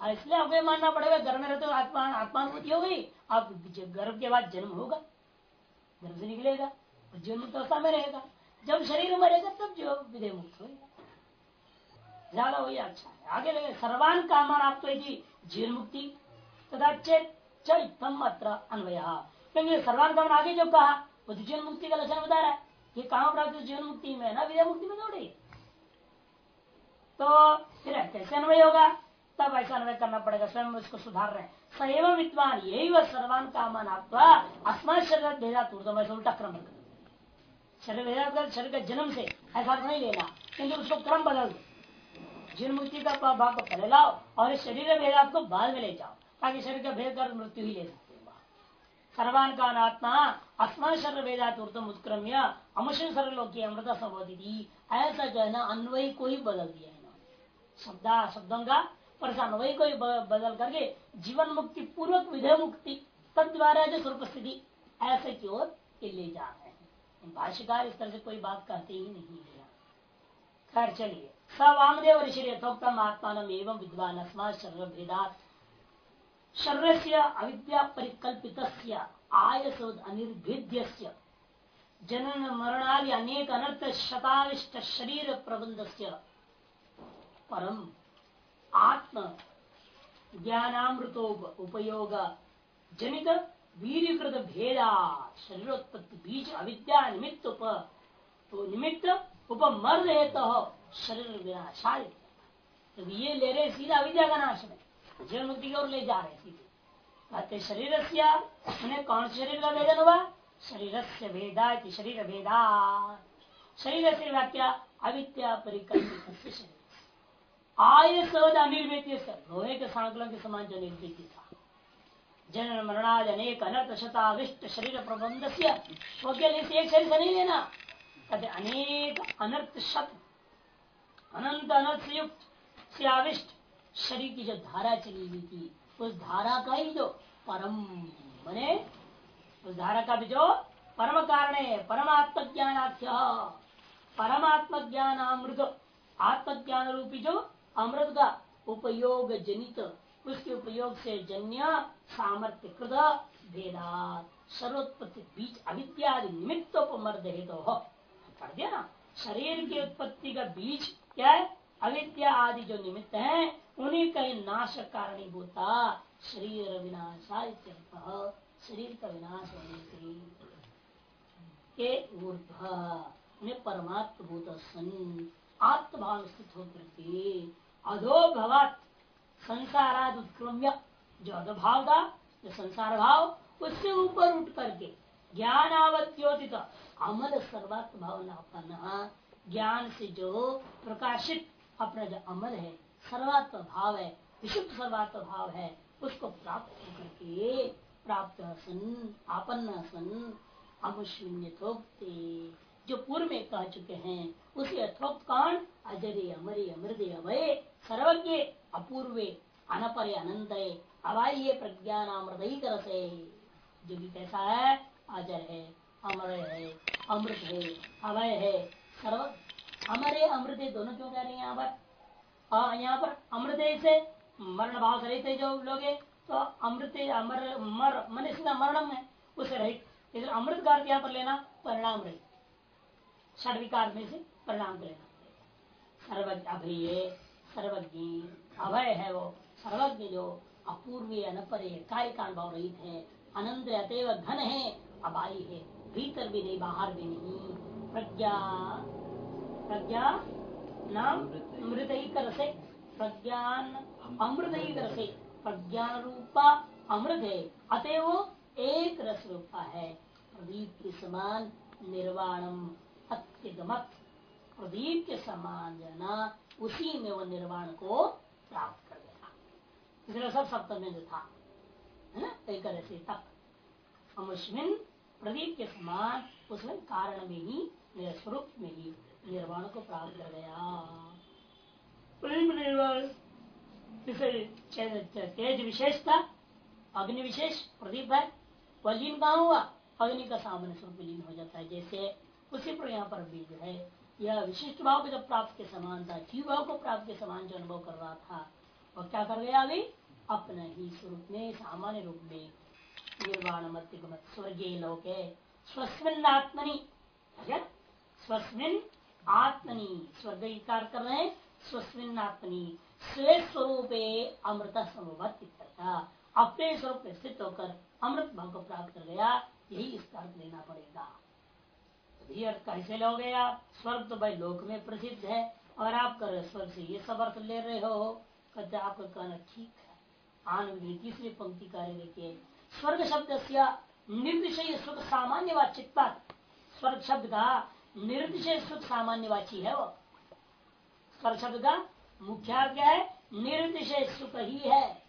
इसलिए आपको मानना पड़ेगा, घर में रहते हुए आत्मा आत्मानुभूति हो गई अब गर्भ के बाद जन्म होगा, गर्भ से निकलेगा तो अवस्था में रहेगा। जब शरीर मरेगा, तब जो विधेय मुक्त होगा ज़्यादा वही अच्छा है। आगे लगे सर्वान कामान आप तो जीवन मुक्ति तथा चेतम अत्र अन्वय। क्योंकि सर्वान कामन आगे जो कहा, वो तो जीवन मुक्ति का लक्षण बता रहा है। ये कहा प्राप्त जीवन मुक्ति में, ना विधेय मुक्ति में थोड़ी। तो फिर कैसे अन्वय होगा, तब ऐसा अन्वय करना पड़ेगा, स्वयं उसको सुधार रहे सैव विद्वान, यही वह सर्वान कामन आपका अस्मा शरीर ऐसा उल्टा क्रम शरीर भेजा शरीर के जन्म से ऐसा नहीं लेना, क्योंकि उसको क्रम बदल दो। जिन मुक्ति का भाग को पहले लाओ और इस शरीर भेदात को बाद में ले जाओ, ताकि शरीर का भेद कर मृत्यु ही ले सकते सर्वान का आत्मा अस्मा शरीर वेदात ऊर्तम उत्क्रम्य अमुशन सर्वलोकी अमृत संबोधि ऐसा जो है ना, अन्वय को ही बदल दिया है शब्दा शब्दों का परेशान वही कोई बदल करके जीवन मुक्ति, पूर्वक विधेय मुक्ति, तद द्वारा जो स्वरूप स्थिति, ऐसे की ओर ले जा रहे हैं। भाष्यकार इस तरह से कोई बात कहते ही नहीं है। खैर, चलिए। स वामदेव ऋषि यथोक्तम आत्मान एवं विद्वान अस्मा शरीर से अविद्या परिकल्पित आयस अनिर्भिद्य जनन मरणादि अनेक अनर्थ शताविष्ट शरीर प्रबंध परम आत्म ज्ञानामृतो उपयोग जनित वीरकृत भेदा, शरीरोत्पत्ति बीज अविद्या निमित्त उप निमित्त उपमर्द है तो शरीर विनाशाय तो ये ले रहे सीधा अविद्या का नाश में। जीवन मुक्ति की ओर ले जा रहे सीधे। कहते शरीर से कौन से शरीर का भेदन हुआ? शरीर से भेदा शरीर भेदा। शरीर से व्याख्या, अविद्या परिकल्पित शरीर। आय सद अनिर्वेद्य लोहे के सांकलन के समान जो निर्वेद्य था। जन मरणाद अनेक अनर्थ शताविष्ट शरीर प्रबंध से एक शरीर से नहीं लेना। कहते, अनेक अनर्थ शत अनंत अनर्थ युक्त से आविष्ट शरीर की जो धारा चली हुई थी, उस धारा का ही जो परम बने उस धारा का भी जो परम कारण है परमात्म ज्ञानाख्य परमात्म ज्ञान अमृत, आत्मज्ञान रूपी जो अमृत का उपयोग जनित, उसके उपयोग से जन्य सामर्थ्य कृत भेदा सर्वोत्पत्ति बीच अविद्या निमित्त उपमर्द हेतु तो कर दिया ना? शरीर की उत्पत्ति का बीज क्या है? अविद्या आदि जो निमित्त है, उन्हीं का नाश कारणीभूता शरीर विनाशा शरीर का विनाश होने के ऊर्ध परमात्म भूत सन आत्मभाव स्थित होकर के अधो भवत संसाराद उत्क्रम्य, जो अधभाव था, जो संसार भाव उससे ऊपर उठ करके ज्ञान आवत्योतित अमल सर्वात्म भावना ज्ञान से जो प्रकाशित अपना जो अमल है, सर्वात्म भाव है, विशुद्ध सर्वात्म भाव है, उसको प्राप्त करके प्राप्त सन आपन्न सन अमुशून्य थोकते जो पूर्व में कह चुके हैं, उसी अथोक्त कौन? अजरे अमरे अमृदे अभय, सर्वज्ञ अपूर्वे, अनपरे अनंत अवाह्य प्रज्ञानामृत करसे जो भी कैसा है, अजर है, अमर है, अमृत है अवय है अमरे, अमृत दोनों क्यों कह रहे हैं यहाँ पर? यहाँ पर अमृत से मरण भाव से रहते जो लोग तो अमृत अमर, मर मन सीधा मरणम है, उसे रहित। इधर अमृत का यहाँ पर लेना परिणाम रहित। षडविकार में से परिणाम को लेना। सर्वज्ञ अभय सर्वज्ञ अभय है वो। सर्वज्ञ जो अपूर्वी, अनपरे, काय का अनुभव रहित है, अनंत अतएव घन है, अबाई है, भीतर भी नहीं, बाहर भी नहीं। प्रज्ञा प्रज्ञा नाम अमृत ही कर से प्रज्ञान अमृत ही कर से प्रज्ञान रूपा अमृत है। अतएव एक रस रूपा है। प्रदीप के समान निर्वाणम अत्यगमत। प्रदीप के समान जना, उसी में वो निर्वाण को प्राप्त कर गया इसलिए सब सप्तम में था एक ऐसे तक। अमुष्मिन प्रदीप के समान उसमें कारण में ही स्वरूप में ही निर्वाण को प्राप्त कर गया। प्रेम निर्वाण तेज विशेषता, अग्नि विशेष प्रदीप है वह लीन कहा हुआ, अग्नि का सामान्य स्वरूप लीन हो जाता है, जैसे उसी पर यहाँ पर भी जो है। यह विशिष्ट भाव को जब प्राप्त के समान था, जीव भाव को प्राप्त के समान जो अनुभव कर रहा था वह क्या कर गया अभी? अपने ही स्वरूप में, सामान्य रूप में, निर्वाण मत स्वर्गीय लोके स्वस्मिन आत्मनि स्वस्मिन आत्मनि स्वर्ग कार रहे हैं स्वस्मिन आत्मनि। स्वे स्वरूप अमृत समवत अपने स्वरूप में स्थित होकर अमृत भाव को प्राप्त कर गया यही इसका अर्थ लेना पड़ेगा। ये अर्थ कैसे लोगे आप? स्वर्ग तो भाई लोक में प्रसिद्ध है, और आप कर स्वर्ग से ये सब अर्थ ले रहे हो। कहते आपका कहना ठीक है। आनंद तीसरी पंक्ति कार्य देखिए। स्वर्ग शब्द से निर्दिशय सुख सामान्य वाचित स्वर्ग शब्द का सुख सामान्य वाची है वो। स्वर्ग शब्द का मुख्य क्या है? निर्दिशय सुख ही है।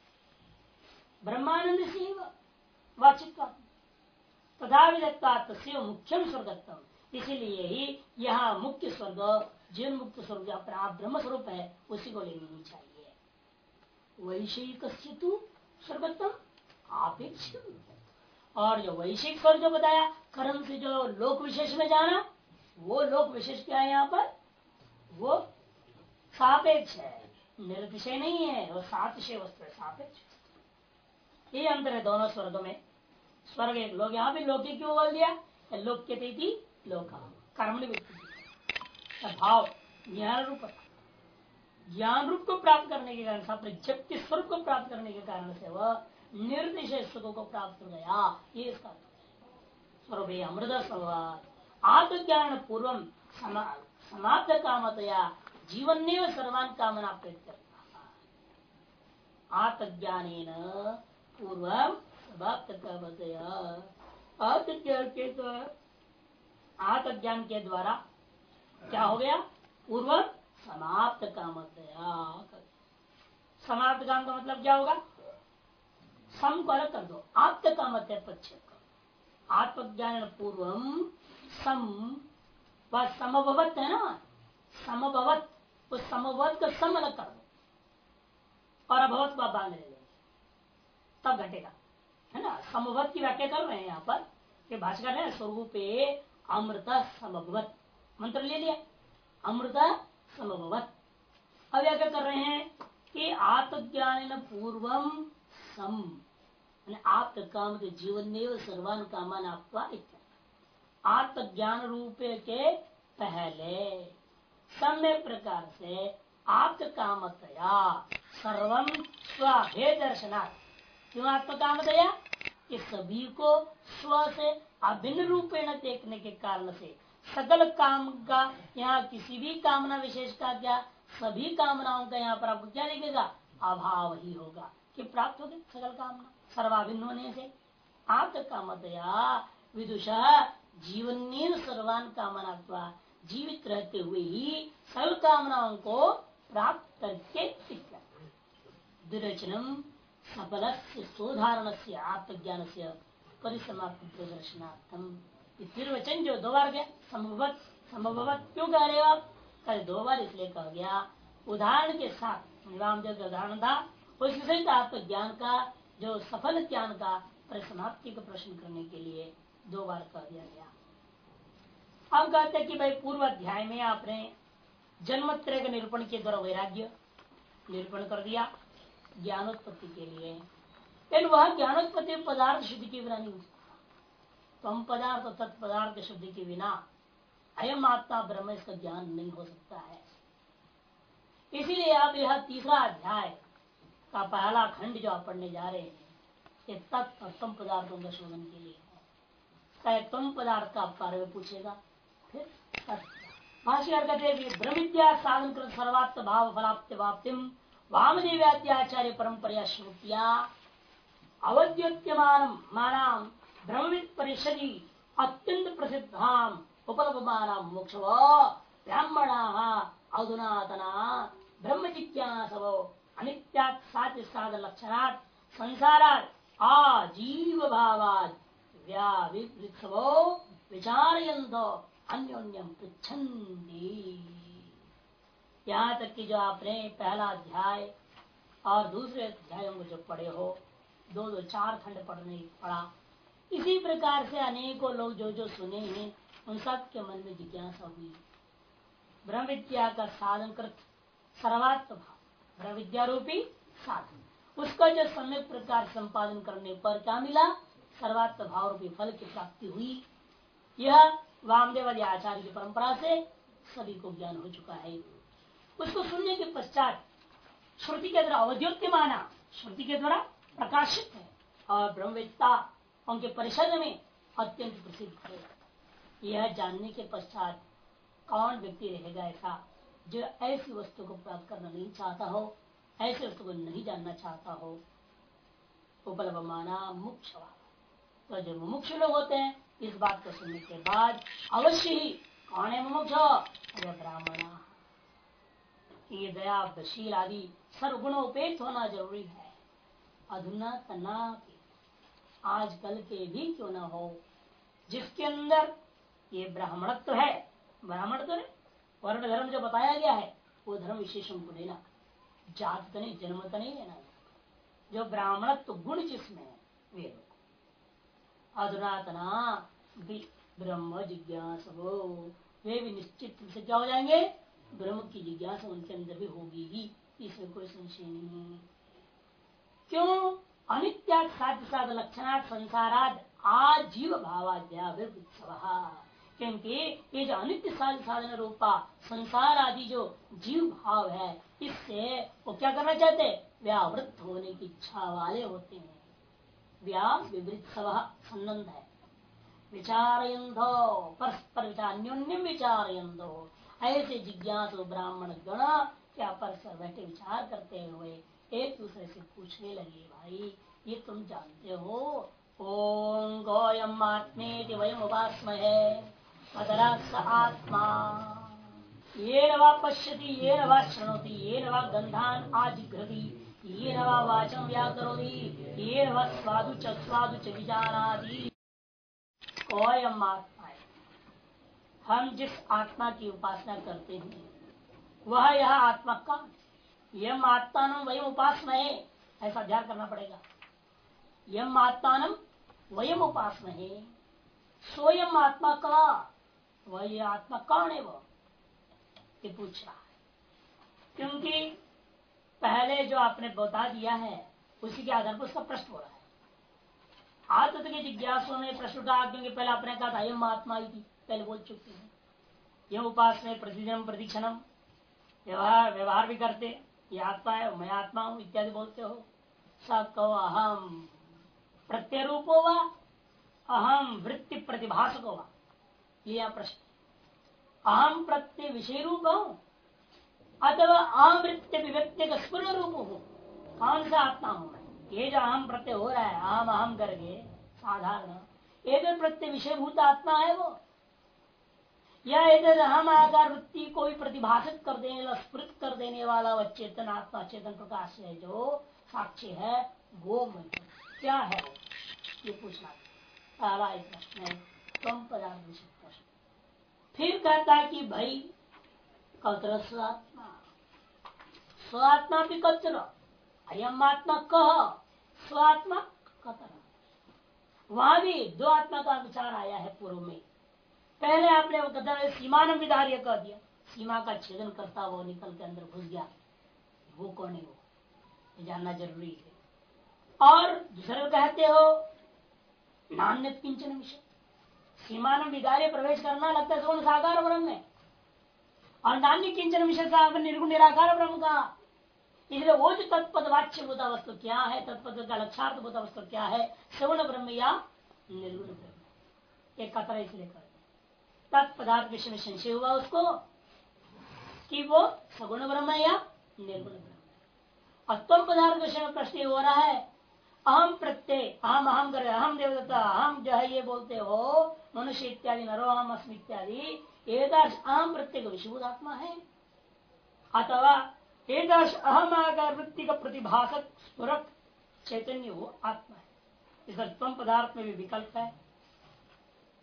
ब्रह्मानंद से वाचित तथा विदत्ता मुख्यम स्वर्गत्म इसीलिए ही यहाँ मुख्य स्वर्ग जीवन मुक्त स्वर्ग अपना ब्रह्म स्वरूप है, उसी को लेनी नहीं चाहिए। वैषयिक स्वर्गत्म अपेक्षित और जो वैश्विक स्वर्ग जो बताया, कर्म से जो लोक विशेष में जाना वो लोक विशेष क्या है यहाँ पर। वो सापेक्ष है। निर्दिशय नहीं है, वो सातिशय वस्तु है, सापेक्ष। ये अंतर है दोनों स्वर्ग में। स्वर्ग एक लोग यहाँ भी लोके क्यों बोल दिया? लोक के लोका। कर्म भाव ज्ञान रूप। ज्ञान रूप को प्राप्त करने के कारण जप्ति स्वरूप को प्राप्त करने के कारण से वह निर्दिशय सुखों को प्राप्त हो गया। ये इसका स्वरूप अमृत संवाद। आत्मज्ञान पूर्व समाप्त कामतया जीवन ने सर्वान कामना प्रत्यर्थ आत्मज्ञान पूर्व समाप्त कामतया आत्मज्ञान के द्वारा, आत्मज्ञान के द्वारा क्या हो गया? पूर्व समाप्त कामतया समाप्त काम का मतलब क्या होगा? सम को अलग कर दो। आप्त काम प्रच्छेद आत्मज्ञान पूर्व सम व समभवत है ना? समभवत उस समवत का सम अलग कर दो। और अभवत को बाँध ले तब घटेगा। है ना? समभवत की व्याख्या कर रहे हैं यहाँ पर भाषा कर रहे स्वरूप अमृत समभवत। मंत्र ले लिया। अमृत समभवत। अब क्या कर रहे हैं कि आत्मज्ञान पूर्वम सम। आप काम जीवन में सर्वान कामान आपका आत्मज्ञान रूप के पहले। समय प्रकार से आप कामतया सर्वम स्वभे दर्शनार्थ क्यों आत्म कामतया कि सभी को स्व से अभिन्न रूपेण देखने के कारण से। सकल काम का यहाँ किसी भी कामना विशेष का क्या? सभी कामनाओं का यहाँ पर आपको क्या दिखेगा अभाव ही होगा। कि प्राप्त होगी? सकल कामना। सर्वाभिन्न होने से। आप कामतया विदुषा जीवन सर्वान कामना जीवित रहते हुए ही सर्व कामनाओं को प्राप्त करके दुर्चनम सफल से सोधारण से आत्मज्ञान से परिसमाप्ति प्रदर्शनार्थम। निर्वचन जो दो बार गया, संभवत संभवत क्यों कह रहे हो आप? कल दो बार इसलिए कह गया, उदाहरण के साथ रामदेव का उदाहरण था उसके सहित आपको ज्ञान का, जो सफल ज्ञान का, परिसमाप्ति का प्रश्न करने के लिए दो बार कह दिया गया। अब कहते हैं कि भाई पूर्व अध्याय में आपने जन्मत्रय के निरूपण के द्वारा वैराग्य निरूपण कर दिया, ज्ञानोत्पत्ति के लिए। लेकिन वह ज्ञानोत्पत्ति पदार्थ शुद्धि के बिना नहीं हो सकता। तम पदार्थ तत्पदार्थ शुद्धि के बिना अयम आत्मा ब्रह्म इसका ज्ञान नहीं हो सकता है। इसीलिए आप यह तीसरा अध्याय का पहला खंड जो आप पढ़ने जा रहे हैं, ये तत्म पदार्थों का शोधन के लिए। तम पदार्थ का कार्य पूछेगा। फिर भाष्यकार साधन कर सर्वात्म भाव फलाप्त वाप्तिम वामदेव्याचार्य परंपरा श्रुतिया। अवद्योत्यमान मानाम ब्रह्मविद परिषदी अत्यंत प्रसिद्धाम उपलभमान मोक्ष ब्राह्मणा अधुनातना ब्रह्म जिज्ञासवो अनित्या साध लक्षणात् संसारात आजीव भावाद व्याविवृत्सवो विचारयंतो अन्योन्यम पृछन्दी यहाँ तक कि जो आपने पहला अध्याय और दूसरे अध्यायों को जो पढ़े हो, दो दो चार खंड पढ़ने पढ़ा इसी प्रकार से अनेकों लोग जो जो सुने हैं, उन सब के मन में जिज्ञासा हुई। ब्रह्म विद्या का साधन कर सर्वात्म भाव ब्रह्म विद्या रूपी साधन। उसका जो सम्यक प्रकार संपादन करने पर क्या मिला? सर्वात्म भाव रूपी फल की प्राप्ति हुई। यह वामदेव आदि आचार्य की परंपरा से सभी को ज्ञान हो चुका है। उसको सुनने के पश्चात श्रुति के द्वारा अवध्योत्य माना, श्रुति के द्वारा प्रकाशित है और ब्रह्मवेत्ता उनके परिषद में अत्यंत प्रसिद्ध है। यह जानने के पश्चात कौन व्यक्ति रहेगा ऐसा जो ऐसी वस्तु को प्राप्त करना नहीं चाहता हो, ऐसे वस्तु को नहीं जानना चाहता हो? उपलब्ध माना मुख्य तो जो मुमुक्ष लोग होते हैं, इस बात को सुनने के बाद अवश्य ही कौन है मुमुक्ष? ब्राह्मण। ये दयाशील आदि सर्वगुणोपेत होना ज़रूरी है। अधुना तना आज कल के भी क्यों ना हो? जिसके अंदर ये ब्राह्मणत्व है ब्राह्मण तो वर्ण धर्म जो बताया गया है, वो धर्म विशेषण को लेना जात तो नहीं, जन्म तो नहीं लेना। जो ब्राह्मणत्व गुण जिसमें है, वे अधुनातना ब्रह्म जिज्ञास हो वे भी निश्चित रूप से क्या हो जाएँगे? ब्रह्म की जिज्ञासा उनके अंदर भी होगी ही। इसमें कोई संशय नहीं क्यों? अनित्या साध्य साध लक्षणा संसाराद आजीव भावाद्यात्सव क्योंकि ये जो अनित्य साध साधन रूपा संसार आदि जो जीव भाव है, इससे वो क्या करना चाहते? व्यावृत होने की इच्छा वाले होते हैं। व्या विवृत संबंध है विचारयंधो परस्पर विचार अन्योन्यम विचारयंधो ऐसे जिज्ञास ब्राह्मण गण क्या परस्पर बैठे विचार करते हुए एक दूसरे से पूछने लगे, भाई, ये तुम जानते हो? ओम गोयम आत्मे वयम उपासम है आत्मा। ये नवा पश्यति ये नवा श्रृणोति ये नवा गंधान आजिघ्रति। स्वादु हम जिस आत्मा की उपासना करते हैं, वह यह आत्मा का यम आत्मान वयम उपासना है, ऐसा ध्यान करना पड़ेगा। यम आत्मान वयम उपासना है, स्वयं आत्मा का वह आत्मा कौन है वो? ये पूछ रहा है। क्योंकि पहले जो आपने बता दिया है, उसी के आधार पर उसका प्रश्न हो रहा है। आत्म के जिज्ञासु ने प्रश्न उठा क्योंकि पहले आपने कहा था यम आत्मा ही पहले बोल चुके हैं। यह उपास में प्रतिदिन प्रतिक्षणम व्यवहार व्यवहार भी करते, ये आत्मा है, मैं आत्मा हूँ, इत्यादि बोलते हो। सब कहो अहम प्रत्यय रूप हो अहम वृत्ति प्रतिभाषक होगा ये प्रश्न। अहम प्रत्यय विषय रूप हूँ अथवा अहम वृत्ति विव्यक्ति का स्पूर्ण रूप हूँ कौन सा आत्मा हूँ मैं? ये जो अहम प्रत्यय हो रहा है, अहम अहम करके, साधारण। एक प्रत्यय विषयभूत आत्मा है वो? या इधर अहम आकार वृत्ति को भी प्रतिभाषित कर देने वाला स्मृत कर देने वाला वह चेतन आत्मा, चेतन प्रकाश है, जो साक्षी है वो मंत्र क्या है? ये पूछना पहला एक प्रश्न है कम पदार्थ विषय प्रश्न। फिर कहता है कि भाई कतर स्वात्मा भी कतर अयम आत्मा कह, स्वात्मा कतर। वहाँ भी दो आत्मा का विचार आया है पूर्व में। पहले आपने वो कथा सीमान विधार्य कह दिया। सीमा का छेदन करता वो निकल के अंदर घुस गया। वो कौन है वो? जानना ज़रूरी है। और दूसरे कहते हो नान्य किंचन विषय। सीमान विदारे प्रवेश करना लगता है साकार ब्रह्म में। और नान्य किंचन विषय का निर्गुण निराकार ब्रह्म का इसलिए वो जो तत्पद वाच्य भूता वस्तु क्या है, तत्पद का लक्षार्थ भूता वस्तु क्या है सगुण ब्रह्म या निर्गुण ब्रह्म। एक कतरा इसलिए कर तत्पदार्थ विषय में संशय हुआ उसको कि वो सगुण ब्रह्म या निर्गुण ब्रह्म। अतम पदार्थ विषय में प्रश्न हो रहा है अहम प्रत्यय अहम अहम कर अहम देवदत्ता अहम जो है ये बोलते हो, मनुष्य इत्यादि, नरो अहम अस्म इत्यादि एकदर्श अहम प्रत्यय विषुभूत आत्मा है। अथवा एकदर्श अहम आकार वृत्ति का प्रतिभाषक स्फुरक चैतन्य वो आत्मा है। इस तम पदार्थ में भी विकल्प है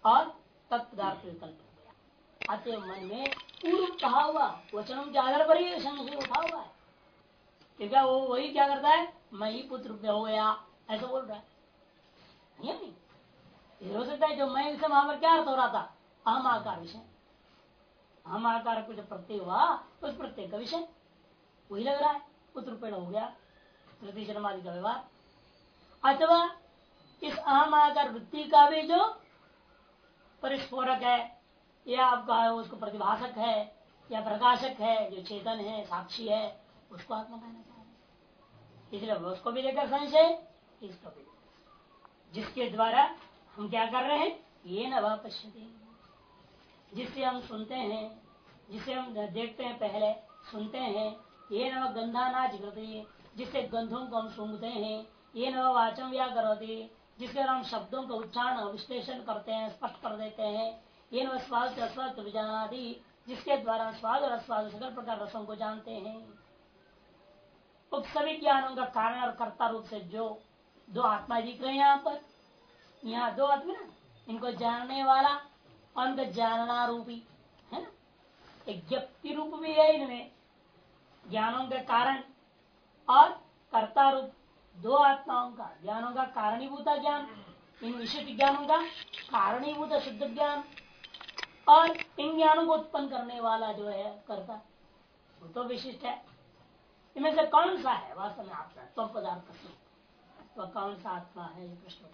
और तत्पदार्थ विकल्प हो अतः मन में पूर्व कहा हुआ वचनों के आधार पर ही संशय उठा हुआ है। क्योंकि वो वही क्या करता है? मैं ही पुत्र हो गया। ऐसा बोल रहा है। नहीं। हो सकता है जो मैं विषय वहाँ पर क्या अर्थ हो रहा था? अहम आकार विषय। अहम आकार को जो प्रत्यय हुआ, उस प्रत्यय का विषय। वही लग रहा है। पुत्र पेड़ हो गया। तृतीय जन्मादि का व्यवहार। अथवा इस अहम आकार वृत्ति का भी जो परिस्फोरक है, या आपका उसको प्रतिभाषक है, या प्रकाशक है, जो चेतन है, साक्षी है, उसको आत्मा कहना चाह। इसलिए उसको भी लेकर संशय, इसको भी। जिसके द्वारा हम क्या कर रहे हैं, ये न पश्यते जिससे हम सुनते हैं, जिसे हम देखते हैं पहले, सुनते हैं ये न गंधा नाच करते जिससे गंधों को हम सुनते हैं। ये न वाचम व्या करते जिसके हम शब्दों का उच्चारण विश्लेषण करते हैं, स्पष्ट कर देते हैं। ये न स्वाद अस्वाद जिसके द्वारा स्वाद और अस्वाद सकल प्रकार रसों को जानते हैं। उप सभी ज्ञानों का कारण और कर्ता रूप से जो दो आत्मा दिख रहे हैं यहाँ पर, यहाँ दो आत्मा ना, इनको जानने वाला और जानना रूपी, है ना? एक ज्ञप्ति रूप भी है इनमें ज्ञानों के कारण और कर्ता रूप दो आत्माओं का, ज्ञानों का कारणीभूता ज्ञान, इन विशिष्ट ज्ञानों का कारणीभूत शुद्ध ज्ञान, और इन ज्ञानों को उत्पन्न करने वाला जो है कर्ता, वो तो विशिष्ट है। इनमें से कौन सा है? वास्तव में आपका तो पदार्थ वह कौन सा आत्मा है? ये प्रश्न